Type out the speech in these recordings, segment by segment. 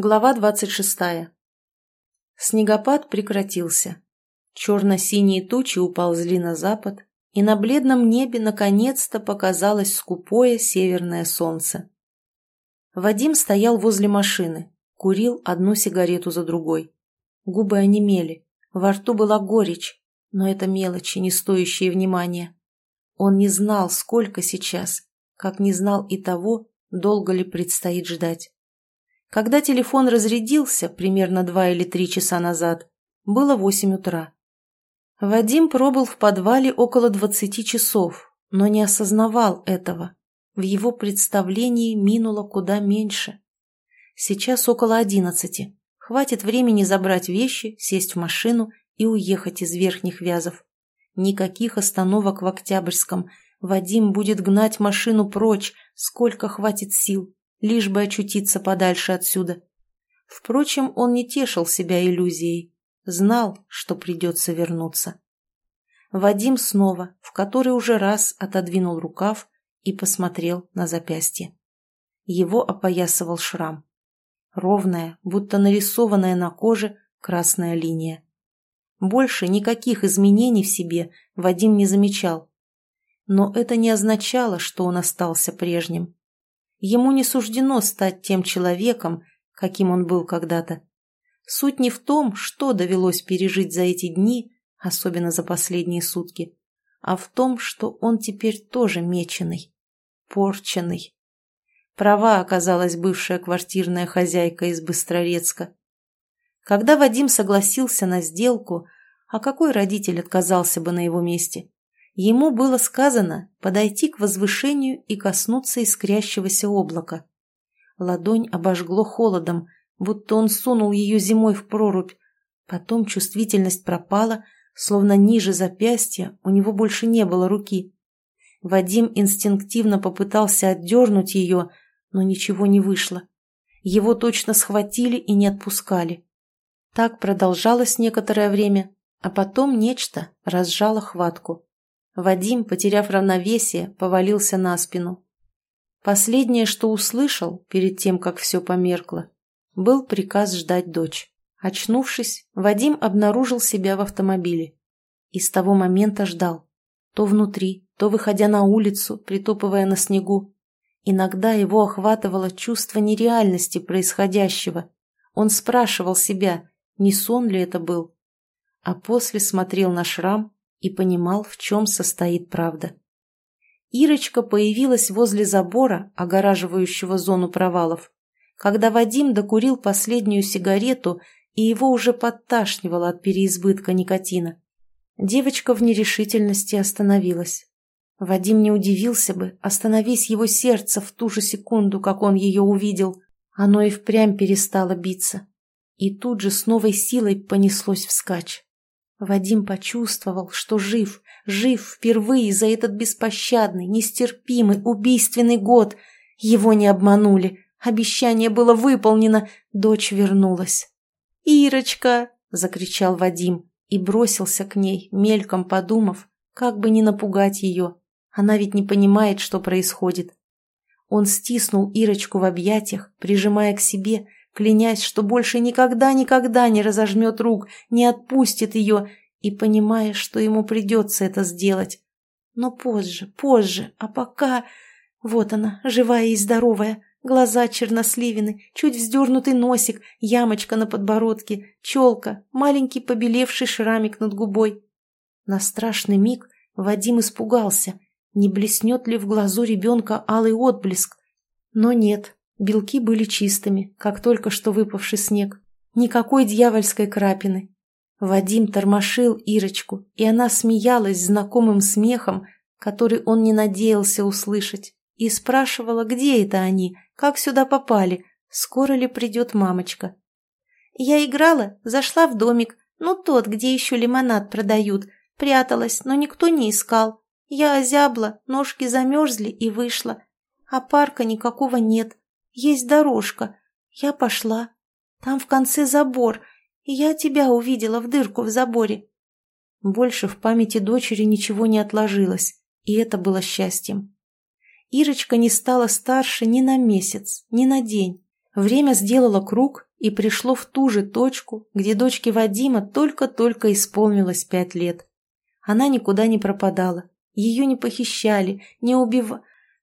Глава двадцать шестая. Снегопад прекратился. Черно-синие тучи уползли на запад, и на бледном небе наконец-то показалось скупое северное солнце. Вадим стоял возле машины, курил одну сигарету за другой. Губы онемели, во рту была горечь, но это мелочи, не стоящие внимания. Он не знал, сколько сейчас, как не знал и того, долго ли предстоит ждать. Когда телефон разрядился, примерно два или три часа назад, было восемь утра. Вадим пробыл в подвале около двадцати часов, но не осознавал этого. В его представлении минуло куда меньше. Сейчас около одиннадцати. Хватит времени забрать вещи, сесть в машину и уехать из Верхних Вязов. Никаких остановок в Октябрьском. Вадим будет гнать машину прочь, сколько хватит сил лишь бы очутиться подальше отсюда. Впрочем, он не тешил себя иллюзией, знал, что придется вернуться. Вадим снова, в который уже раз отодвинул рукав и посмотрел на запястье. Его опоясывал шрам. Ровная, будто нарисованная на коже, красная линия. Больше никаких изменений в себе Вадим не замечал. Но это не означало, что он остался прежним. Ему не суждено стать тем человеком, каким он был когда-то. Суть не в том, что довелось пережить за эти дни, особенно за последние сутки, а в том, что он теперь тоже меченый, порченный. Права оказалась бывшая квартирная хозяйка из Быстрорецка. Когда Вадим согласился на сделку, а какой родитель отказался бы на его месте? Ему было сказано подойти к возвышению и коснуться искрящегося облака. Ладонь обожгло холодом, будто он сунул ее зимой в прорубь. Потом чувствительность пропала, словно ниже запястья у него больше не было руки. Вадим инстинктивно попытался отдернуть ее, но ничего не вышло. Его точно схватили и не отпускали. Так продолжалось некоторое время, а потом нечто разжало хватку. Вадим, потеряв равновесие, повалился на спину. Последнее, что услышал перед тем, как все померкло, был приказ ждать дочь. Очнувшись, Вадим обнаружил себя в автомобиле. И с того момента ждал. То внутри, то выходя на улицу, притопывая на снегу. Иногда его охватывало чувство нереальности происходящего. Он спрашивал себя, не сон ли это был. А после смотрел на шрам и понимал, в чем состоит правда. Ирочка появилась возле забора, огораживающего зону провалов, когда Вадим докурил последнюю сигарету, и его уже подташнивало от переизбытка никотина. Девочка в нерешительности остановилась. Вадим не удивился бы, остановись его сердце в ту же секунду, как он ее увидел. Оно и впрямь перестало биться. И тут же с новой силой понеслось вскачь. Вадим почувствовал, что жив, жив впервые за этот беспощадный, нестерпимый, убийственный год. Его не обманули, обещание было выполнено, дочь вернулась. «Ирочка!» — закричал Вадим и бросился к ней, мельком подумав, как бы не напугать ее. Она ведь не понимает, что происходит. Он стиснул Ирочку в объятиях, прижимая к себе, клянясь, что больше никогда-никогда не разожмет рук, не отпустит ее, и понимая, что ему придется это сделать. Но позже, позже, а пока... Вот она, живая и здоровая, глаза черносливины, чуть вздернутый носик, ямочка на подбородке, челка, маленький побелевший шрамик над губой. На страшный миг Вадим испугался, не блеснет ли в глазу ребенка алый отблеск. Но нет, Белки были чистыми, как только что выпавший снег. Никакой дьявольской крапины. Вадим тормошил Ирочку, и она смеялась знакомым смехом, который он не надеялся услышать, и спрашивала, где это они, как сюда попали, скоро ли придет мамочка. Я играла, зашла в домик, ну тот, где еще лимонад продают, пряталась, но никто не искал. Я озябла, ножки замерзли и вышла. А парка никакого нет, есть дорожка. Я пошла. Там в конце забор, и я тебя увидела в дырку в заборе. Больше в памяти дочери ничего не отложилось, и это было счастьем. Ирочка не стала старше ни на месяц, ни на день. Время сделало круг и пришло в ту же точку, где дочке Вадима только-только исполнилось пять лет. Она никуда не пропадала, ее не похищали, не убивали.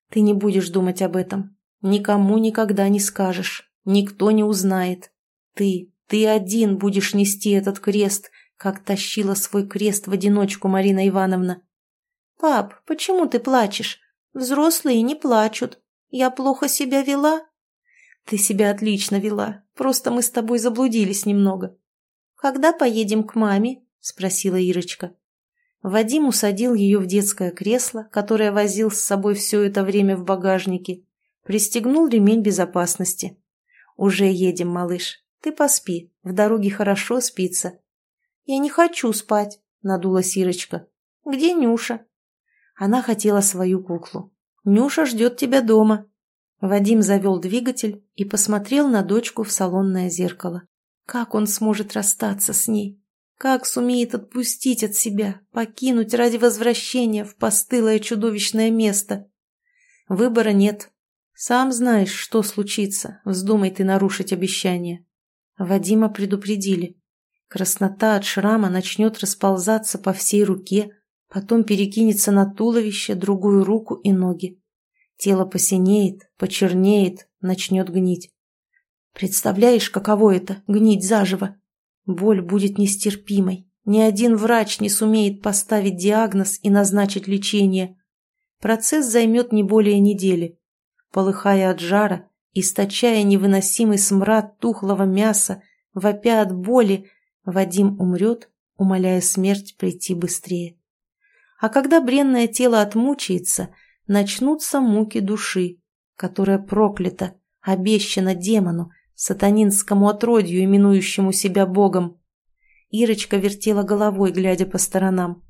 Ты не будешь думать об этом. Никому никогда не скажешь, никто не узнает. Ты, ты один будешь нести этот крест, как тащила свой крест в одиночку Марина Ивановна. «Пап, почему ты плачешь? Взрослые не плачут. Я плохо себя вела?» «Ты себя отлично вела, просто мы с тобой заблудились немного». «Когда поедем к маме?» – спросила Ирочка. Вадим усадил ее в детское кресло, которое возил с собой все это время в багажнике, пристегнул ремень безопасности. «Уже едем, малыш. Ты поспи, в дороге хорошо спится». «Я не хочу спать», — надулась Ирочка. «Где Нюша?» Она хотела свою куклу. «Нюша ждет тебя дома». Вадим завел двигатель и посмотрел на дочку в салонное зеркало. Как он сможет расстаться с ней? Как сумеет отпустить от себя, покинуть ради возвращения в постылое чудовищное место? Выбора нет. Сам знаешь, что случится, вздумай ты нарушить обещание. Вадима предупредили. Краснота от шрама начнет расползаться по всей руке, потом перекинется на туловище, другую руку и ноги. Тело посинеет, почернеет, начнет гнить. Представляешь, каково это — гнить заживо? Боль будет нестерпимой. Ни один врач не сумеет поставить диагноз и назначить лечение. Процесс займет не более недели. Полыхая от жара, источая невыносимый смрад тухлого мяса, вопя от боли, Вадим умрет, умоляя смерть прийти быстрее. А когда бренное тело отмучается, начнутся муки души, которая проклята, обещана демону, сатанинскому отродью, именующему себя Богом. Ирочка вертела головой, глядя по сторонам.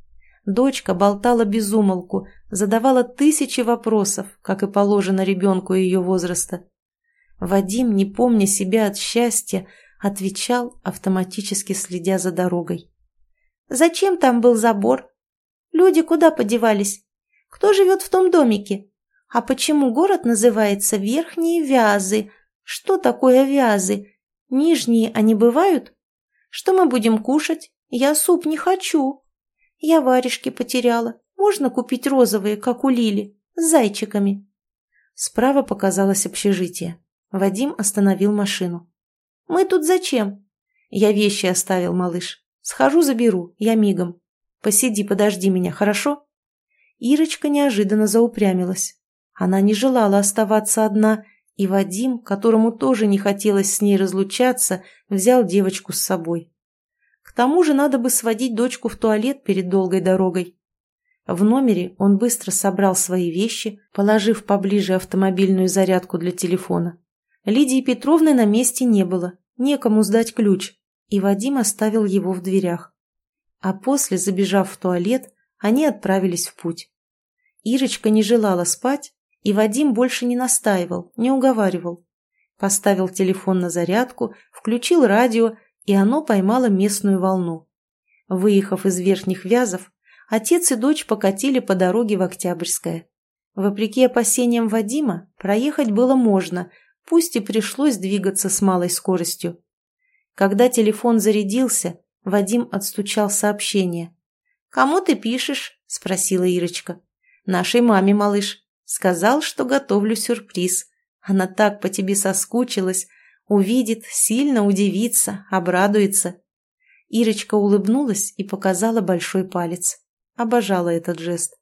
Дочка болтала без умолку, задавала тысячи вопросов, как и положено ребенку ее возраста. Вадим, не помня себя от счастья, отвечал, автоматически следя за дорогой. «Зачем там был забор? Люди куда подевались? Кто живет в том домике? А почему город называется Верхние Вязы, что такое вязы? Нижние они бывают? Что мы будем кушать? Я суп не хочу. Я варежки потеряла. Можно купить розовые, как у Лили, с зайчиками. Справа показалось общежитие. Вадим остановил машину. «Мы тут зачем?» «Я вещи оставил, малыш. Схожу, заберу. Я мигом. Посиди, подожди меня, хорошо?» Ирочка неожиданно заупрямилась. Она не желала оставаться одна и Вадим, которому тоже не хотелось с ней разлучаться, взял девочку с собой. Тому же надо бы сводить дочку в туалет перед долгой дорогой. В номере он быстро собрал свои вещи, положив поближе автомобильную зарядку для телефона. Лидии Петровны на месте не было, некому сдать ключ, и Вадим оставил его в дверях. А после, забежав в туалет, они отправились в путь. Ирочка не желала спать, и Вадим больше не настаивал, не уговаривал. Поставил телефон на зарядку, включил радио, и оно поймало местную волну. Выехав из Верхних Вязов, отец и дочь покатили по дороге в Октябрьское. Вопреки опасениям Вадима, проехать было можно, пусть и пришлось двигаться с малой скоростью. Когда телефон зарядился, Вадим отстучал сообщение. «Кому ты пишешь?» – спросила Ирочка. «Нашей маме, малыш. Сказал, что готовлю сюрприз. Она так по тебе соскучилась. Увидит, сильно удивится, обрадуется. Ирочка улыбнулась и показала большой палец. Обожала этот жест.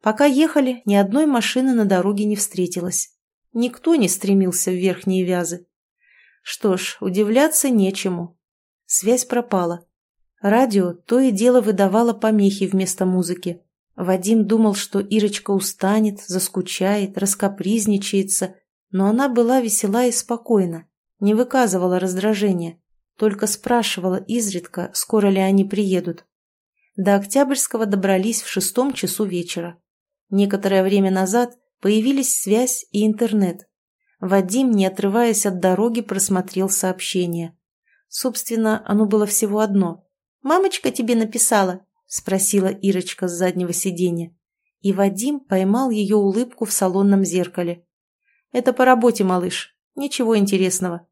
Пока ехали, ни одной машины на дороге не встретилось. Никто не стремился в верхние вязы. Что ж, удивляться нечему. Связь пропала. Радио то и дело выдавало помехи вместо музыки. Вадим думал, что Ирочка устанет, заскучает, раскопризничается, но она была весела и спокойна, не выказывала раздражения, только спрашивала изредка, скоро ли они приедут. До Октябрьского добрались в шестом часу вечера. Некоторое время назад появились связь и интернет. Вадим, не отрываясь от дороги, просмотрел сообщение. Собственно, оно было всего одно. «Мамочка тебе написала. — спросила Ирочка с заднего сиденья. И Вадим поймал ее улыбку в салонном зеркале. «Это по работе, малыш. Ничего интересного.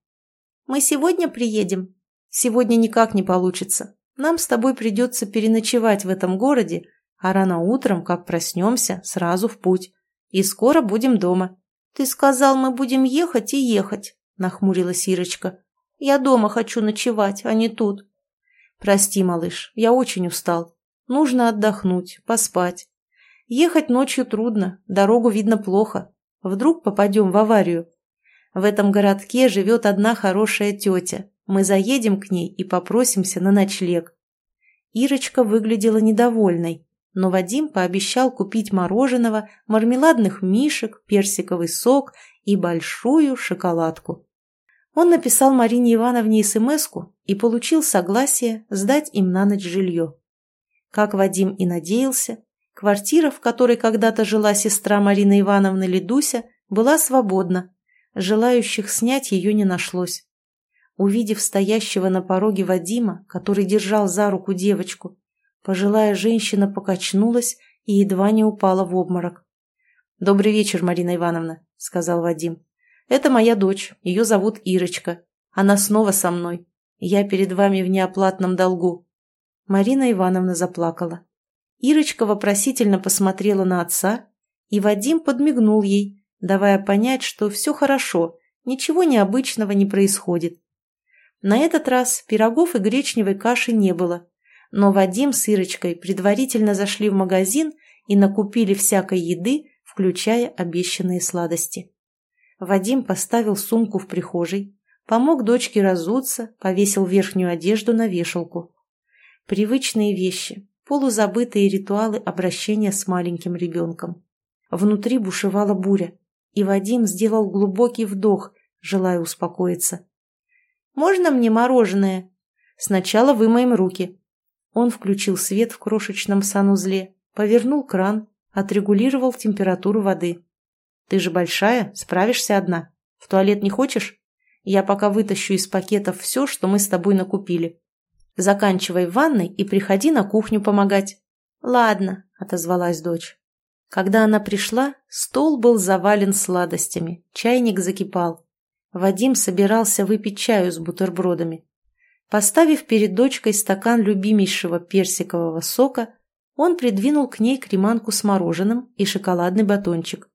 Мы сегодня приедем? Сегодня никак не получится. Нам с тобой придется переночевать в этом городе, а рано утром, как проснемся, сразу в путь. И скоро будем дома. Ты сказал, мы будем ехать и ехать, нахмурилась Ирочка. Я дома хочу ночевать, а не тут. Прости, малыш, я очень устал. Нужно отдохнуть, поспать. Ехать ночью трудно, дорогу видно плохо. Вдруг попадем в аварию. В этом городке живет одна хорошая тетя. Мы заедем к ней и попросимся на ночлег. Ирочка выглядела недовольной, но Вадим пообещал купить мороженого, мармеладных мишек, персиковый сок и большую шоколадку. Он написал Марине Ивановне смс и получил согласие сдать им на ночь жилье. Как Вадим и надеялся, квартира, в которой когда-то жила сестра Марины Ивановны Ледуся, была свободна. Желающих снять ее не нашлось. Увидев стоящего на пороге Вадима, который держал за руку девочку, пожилая женщина покачнулась и едва не упала в обморок. «Добрый вечер, Марина Ивановна», — сказал Вадим. «Это моя дочь, ее зовут Ирочка. Она снова со мной. Я перед вами в неоплатном долгу». Марина Ивановна заплакала. Ирочка вопросительно посмотрела на отца, и Вадим подмигнул ей, давая понять, что все хорошо, ничего необычного не происходит. На этот раз пирогов и гречневой каши не было, но Вадим с Ирочкой предварительно зашли в магазин и накупили всякой еды, включая обещанные сладости. Вадим поставил сумку в прихожей, помог дочке разуться, повесил верхнюю одежду на вешалку. Привычные вещи, полузабытые ритуалы обращения с маленьким ребенком. Внутри бушевала буря, и Вадим сделал глубокий вдох, желая успокоиться. Можно мне мороженое? Сначала вымоем руки. Он включил свет в крошечном санузле, повернул кран, отрегулировал температуру воды. Ты же большая, справишься одна. В туалет не хочешь? Я пока вытащу из пакетов все, что мы с тобой накупили. Заканчивай в ванной и приходи на кухню помогать. Ладно, отозвалась дочь. Когда она пришла, стол был завален сладостями, чайник закипал. Вадим собирался выпить чаю с бутербродами. Поставив перед дочкой стакан любимейшего персикового сока, он придвинул к ней креманку с мороженым и шоколадный батончик.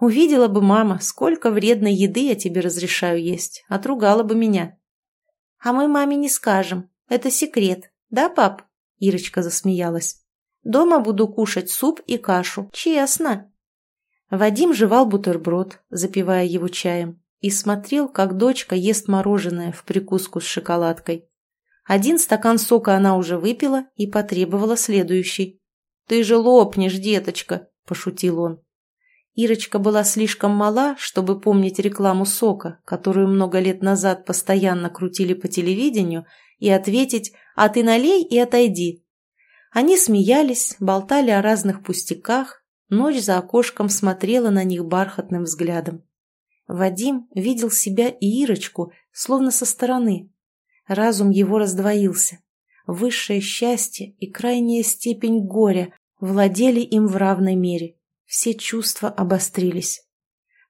«Увидела бы мама, сколько вредной еды я тебе разрешаю есть, отругала бы меня». «А мы маме не скажем, это секрет, да, пап?» Ирочка засмеялась. «Дома буду кушать суп и кашу, честно». Вадим жевал бутерброд, запивая его чаем и смотрел, как дочка ест мороженое в прикуску с шоколадкой. Один стакан сока она уже выпила и потребовала следующий. «Ты же лопнешь, деточка!» – пошутил он. Ирочка была слишком мала, чтобы помнить рекламу сока, которую много лет назад постоянно крутили по телевидению, и ответить «А ты налей и отойди». Они смеялись, болтали о разных пустяках, ночь за окошком смотрела на них бархатным взглядом. Вадим видел себя и Ирочку словно со стороны. Разум его раздвоился. Высшее счастье и крайняя степень горя владели им в равной мере. Все чувства обострились.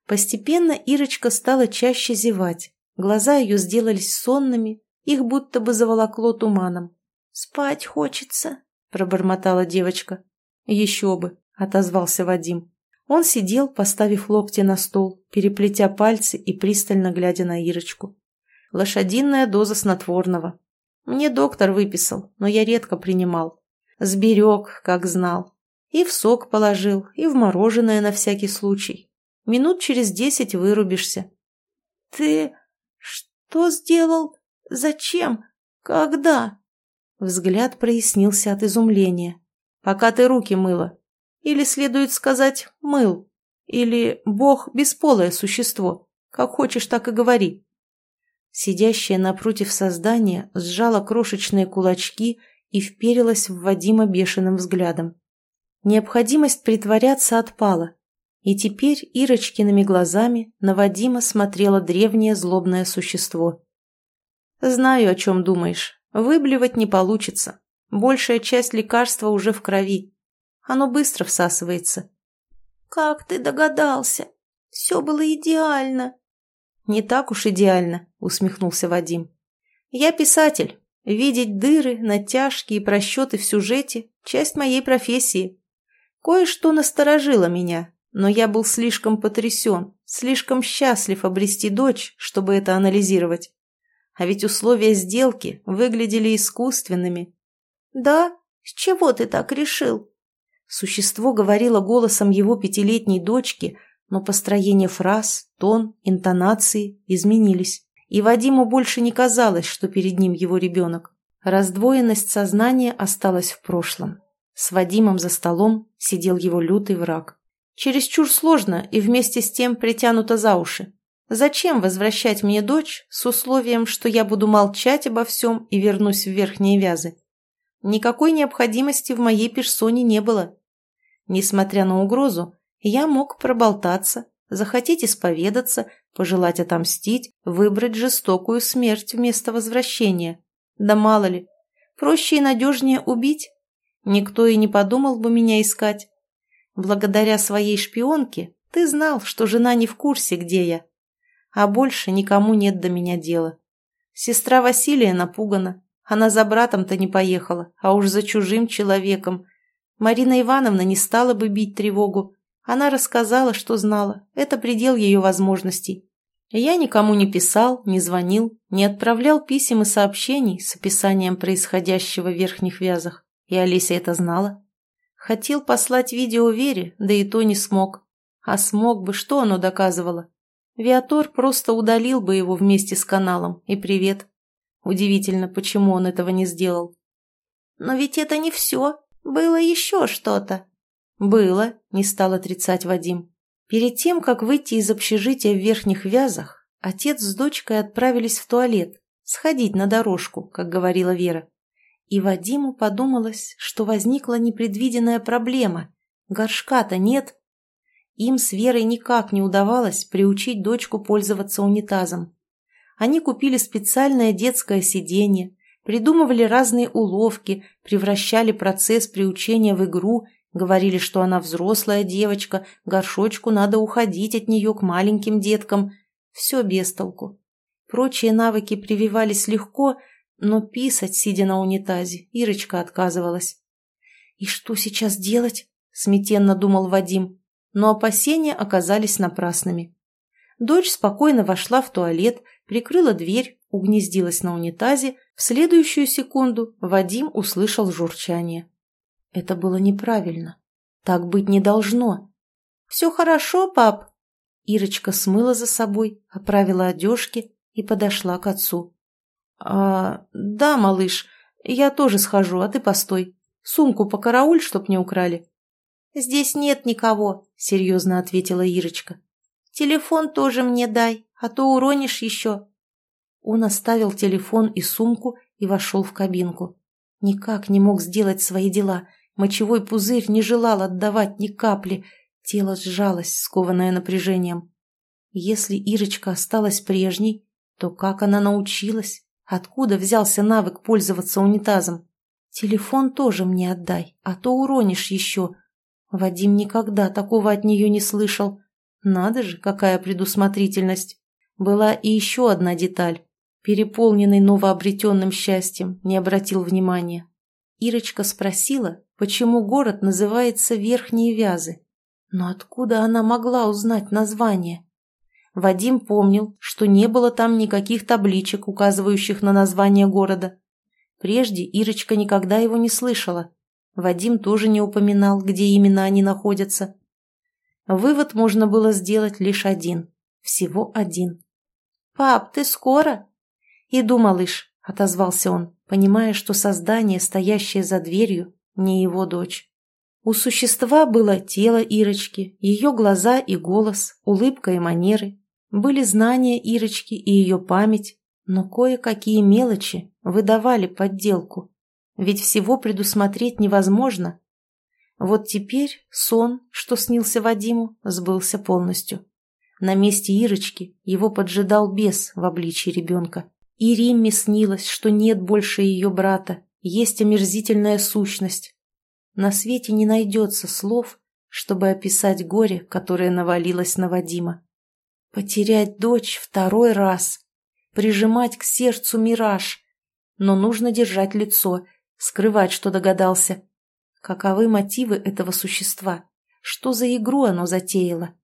Постепенно Ирочка стала чаще зевать. Глаза ее сделались сонными, их будто бы заволокло туманом. «Спать хочется», — пробормотала девочка. «Еще бы», — отозвался Вадим. Он сидел, поставив локти на стол, переплетя пальцы и пристально глядя на Ирочку. Лошадиная доза снотворного. Мне доктор выписал, но я редко принимал. Сберег, как знал. И в сок положил, и в мороженое на всякий случай. Минут через десять вырубишься. «Ты что сделал? Зачем? Когда?» Взгляд прояснился от изумления. «Пока ты руки мыла. Или, следует сказать, мыл. Или Бог – бесполое существо. Как хочешь, так и говори. Сидящее напротив создания сжала крошечные кулачки и вперилась в Вадима бешеным взглядом. Необходимость притворяться отпала, и теперь Ирочкиными глазами на Вадима смотрело древнее злобное существо. «Знаю, о чем думаешь. Выблевать не получится. Большая часть лекарства уже в крови. Оно быстро всасывается. «Как ты догадался? Все было идеально!» «Не так уж идеально», — усмехнулся Вадим. «Я писатель. Видеть дыры, натяжки и просчеты в сюжете — часть моей профессии. Кое-что насторожило меня, но я был слишком потрясен, слишком счастлив обрести дочь, чтобы это анализировать. А ведь условия сделки выглядели искусственными. «Да? С чего ты так решил?» Существо говорило голосом его пятилетней дочки, но построение фраз, тон, интонации изменились. И Вадиму больше не казалось, что перед ним его ребенок. Раздвоенность сознания осталась в прошлом. С Вадимом за столом сидел его лютый враг. Чересчур сложно и вместе с тем притянуто за уши. Зачем возвращать мне дочь с условием, что я буду молчать обо всем и вернусь в верхние вязы? Никакой необходимости в моей персоне не было. Несмотря на угрозу, я мог проболтаться, захотеть исповедаться, пожелать отомстить, выбрать жестокую смерть вместо возвращения. Да мало ли, проще и надежнее убить. Никто и не подумал бы меня искать. Благодаря своей шпионке ты знал, что жена не в курсе, где я. А больше никому нет до меня дела. Сестра Василия напугана. Она за братом-то не поехала, а уж за чужим человеком. Марина Ивановна не стала бы бить тревогу. Она рассказала, что знала. Это предел ее возможностей. Я никому не писал, не звонил, не отправлял писем и сообщений с описанием происходящего в верхних вязах. И Олеся это знала. Хотел послать видео Вере, да и то не смог. А смог бы, что оно доказывало? Виатор просто удалил бы его вместе с каналом, и привет. Удивительно, почему он этого не сделал. «Но ведь это не все. Было еще что-то». «Было», — не стал отрицать Вадим. Перед тем, как выйти из общежития в верхних вязах, отец с дочкой отправились в туалет, сходить на дорожку, как говорила Вера. И Вадиму подумалось, что возникла непредвиденная проблема. Горшка-то нет. Им с Верой никак не удавалось приучить дочку пользоваться унитазом. Они купили специальное детское сиденье, придумывали разные уловки, превращали процесс приучения в игру, говорили, что она взрослая девочка, горшочку надо уходить от нее к маленьким деткам. Все без толку. Прочие навыки прививались легко – но писать, сидя на унитазе, Ирочка отказывалась. «И что сейчас делать?» – смятенно думал Вадим, но опасения оказались напрасными. Дочь спокойно вошла в туалет, прикрыла дверь, угнездилась на унитазе. В следующую секунду Вадим услышал журчание. Это было неправильно. Так быть не должно. «Все хорошо, пап?» Ирочка смыла за собой, оправила одежки и подошла к отцу. «А, да, малыш, я тоже схожу, а ты постой. Сумку покарауль, чтоб не украли». «Здесь нет никого», — серьезно ответила Ирочка. «Телефон тоже мне дай, а то уронишь еще». Он оставил телефон и сумку и вошел в кабинку. Никак не мог сделать свои дела. Мочевой пузырь не желал отдавать ни капли. Тело сжалось, скованное напряжением. Если Ирочка осталась прежней, то как она научилась? Откуда взялся навык пользоваться унитазом? Телефон тоже мне отдай, а то уронишь еще. Вадим никогда такого от нее не слышал. Надо же, какая предусмотрительность. Была и еще одна деталь. Переполненный новообретенным счастьем, не обратил внимания. Ирочка спросила, почему город называется Верхние Вязы. Но откуда она могла узнать название? Вадим помнил, что не было там никаких табличек, указывающих на название города. Прежде Ирочка никогда его не слышала. Вадим тоже не упоминал, где именно они находятся. Вывод можно было сделать лишь один. Всего один. «Пап, ты скоро?» «Иду, малыш», — отозвался он, понимая, что создание, стоящее за дверью, не его дочь. У существа было тело Ирочки, ее глаза и голос, улыбка и манеры, были знания Ирочки и ее память, но кое-какие мелочи выдавали подделку, ведь всего предусмотреть невозможно. Вот теперь сон, что снился Вадиму, сбылся полностью. На месте Ирочки его поджидал бес в обличии ребенка. И Римме снилось, что нет больше ее брата, есть омерзительная сущность. На свете не найдется слов, чтобы описать горе, которое навалилось на Вадима. Потерять дочь второй раз. Прижимать к сердцу мираж. Но нужно держать лицо, скрывать, что догадался. Каковы мотивы этого существа? Что за игру оно затеяло?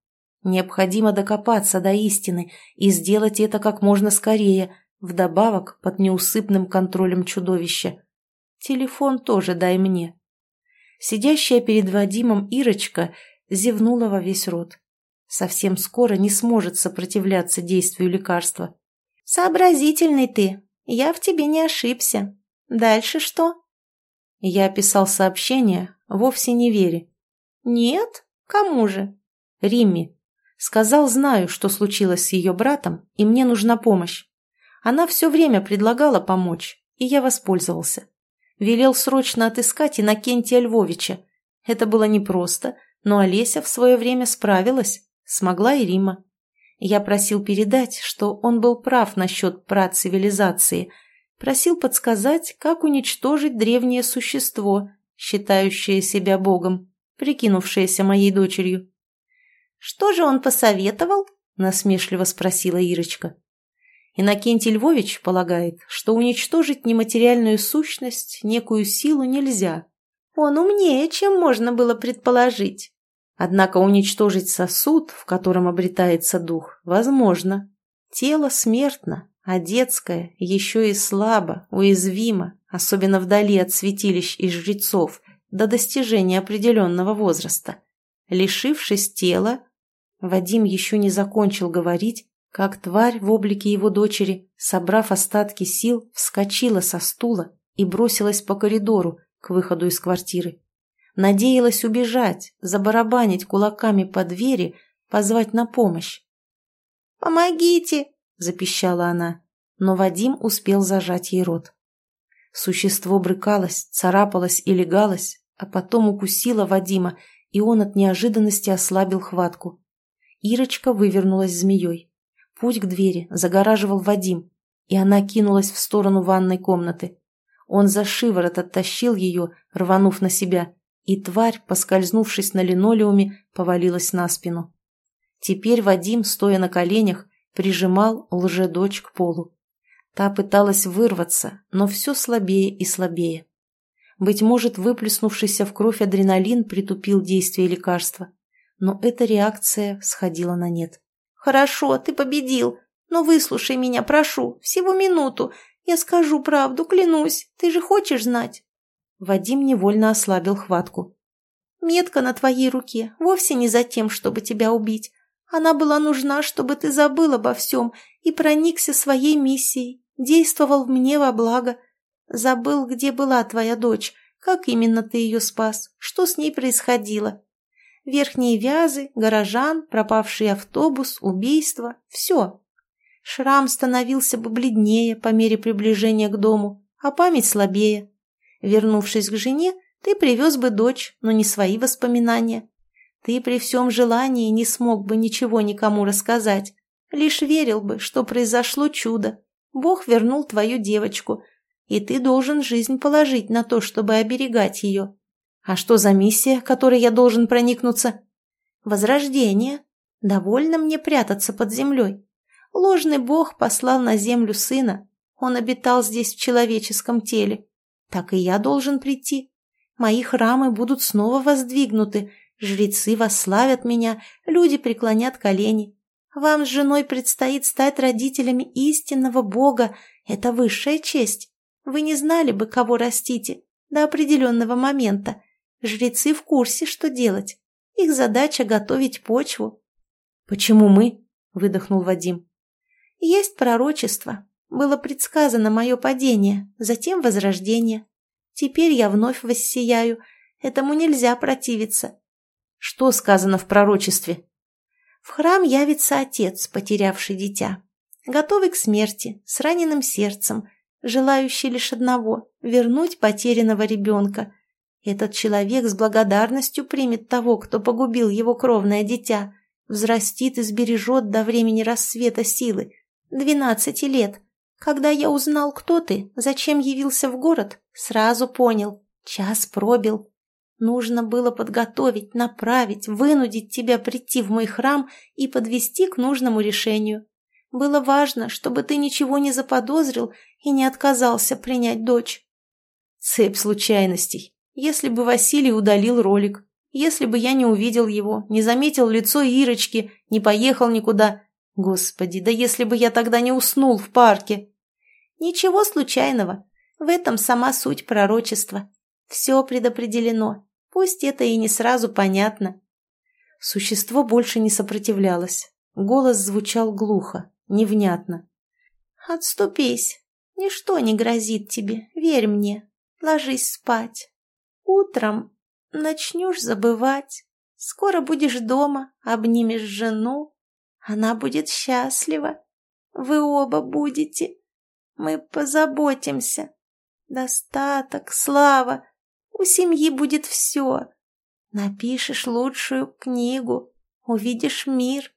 Необходимо докопаться до истины и сделать это как можно скорее, вдобавок под неусыпным контролем чудовища. Телефон тоже дай мне. Сидящая перед Вадимом Ирочка зевнула во весь рот. Совсем скоро не сможет сопротивляться действию лекарства. «Сообразительный ты. Я в тебе не ошибся. Дальше что?» Я писал сообщение, вовсе не веря. «Нет? Кому же?» «Римме. Сказал, знаю, что случилось с ее братом, и мне нужна помощь. Она все время предлагала помочь, и я воспользовался. Велел срочно отыскать Иннокентия Львовича. Это было непросто, но Олеся в свое время справилась, смогла и Рима. Я просил передать, что он был прав насчет працивилизации, просил подсказать, как уничтожить древнее существо, считающее себя богом, прикинувшееся моей дочерью. «Что же он посоветовал?» – насмешливо спросила Ирочка. Иннокентий Львович полагает, что уничтожить нематериальную сущность, некую силу нельзя. Он умнее, чем можно было предположить. Однако уничтожить сосуд, в котором обретается дух, возможно. Тело смертно, а детское еще и слабо, уязвимо, особенно вдали от святилищ и жрецов, до достижения определенного возраста. Лишившись тела, Вадим еще не закончил говорить, как тварь в облике его дочери, собрав остатки сил, вскочила со стула и бросилась по коридору к выходу из квартиры. Надеялась убежать, забарабанить кулаками по двери, позвать на помощь. «Помогите!» – запищала она, но Вадим успел зажать ей рот. Существо брыкалось, царапалось и легалось, а потом укусило Вадима, и он от неожиданности ослабил хватку. Ирочка вывернулась змеей. Путь к двери загораживал Вадим, и она кинулась в сторону ванной комнаты. Он за шиворот оттащил ее, рванув на себя, и тварь, поскользнувшись на линолеуме, повалилась на спину. Теперь Вадим, стоя на коленях, прижимал лжедочь к полу. Та пыталась вырваться, но все слабее и слабее. Быть может, выплеснувшийся в кровь адреналин притупил действие лекарства, но эта реакция сходила на нет. «Хорошо, ты победил. Но выслушай меня, прошу, всего минуту. Я скажу правду, клянусь. Ты же хочешь знать?» Вадим невольно ослабил хватку. «Метка на твоей руке вовсе не за тем, чтобы тебя убить. Она была нужна, чтобы ты забыл обо всем и проникся своей миссией, действовал мне во благо. Забыл, где была твоя дочь, как именно ты ее спас, что с ней происходило. Верхние вязы, горожан, пропавший автобус, убийство – все. Шрам становился бы бледнее по мере приближения к дому, а память слабее. Вернувшись к жене, ты привез бы дочь, но не свои воспоминания. Ты при всем желании не смог бы ничего никому рассказать, лишь верил бы, что произошло чудо. Бог вернул твою девочку, и ты должен жизнь положить на то, чтобы оберегать ее. А что за миссия, которой я должен проникнуться? Возрождение. Довольно мне прятаться под землей. Ложный бог послал на землю сына. Он обитал здесь в человеческом теле. Так и я должен прийти. Мои храмы будут снова воздвигнуты, жрецы восславят меня, люди преклонят колени. Вам с женой предстоит стать родителями истинного бога. Это высшая честь. Вы не знали бы, кого растите, до определенного момента. Жрецы в курсе, что делать. Их задача готовить почву. «Почему мы?» – выдохнул Вадим. «Есть пророчество. Было предсказано мое падение, затем возрождение. Теперь я вновь воссияю. Этому нельзя противиться». «Что сказано в пророчестве?» «В храм явится отец, потерявший дитя, готовый к смерти, с раненым сердцем, желающий лишь одного – вернуть потерянного ребенка – этот человек с благодарностью примет того, кто погубил его кровное дитя, взрастит и сбережет до времени рассвета силы. Двенадцати лет. Когда я узнал, кто ты, зачем явился в город, сразу понял. Час пробил. Нужно было подготовить, направить, вынудить тебя прийти в мой храм и подвести к нужному решению. Было важно, чтобы ты ничего не заподозрил и не отказался принять дочь. Цепь случайностей. Если бы Василий удалил ролик, если бы я не увидел его, не заметил лицо Ирочки, не поехал никуда. Господи, да если бы я тогда не уснул в парке. Ничего случайного. В этом сама суть пророчества. Все предопределено. Пусть это и не сразу понятно. Существо больше не сопротивлялось. Голос звучал глухо, невнятно. «Отступись. Ничто не грозит тебе, верь мне. Ложись спать. Утром начнешь забывать. Скоро будешь дома, обнимешь жену. Она будет счастлива. Вы оба будете. Мы позаботимся. Достаток, слава. У семьи будет все. Напишешь лучшую книгу, увидишь мир.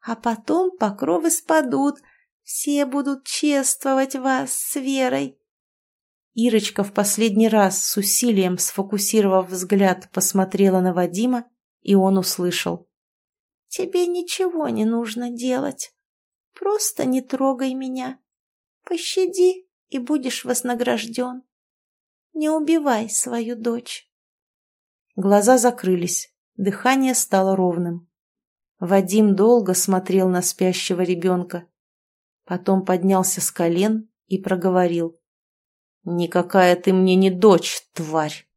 А потом покровы спадут, все будут чествовать вас с верой. Ирочка в последний раз с усилием, сфокусировав взгляд, посмотрела на Вадима, и он услышал. «Тебе ничего не нужно делать. Просто не трогай меня. Пощади, и будешь вознагражден. Не убивай свою дочь». Глаза закрылись, дыхание стало ровным. Вадим долго смотрел на спящего ребенка. Потом поднялся с колен и проговорил. «Никакая ты мне не дочь, тварь!»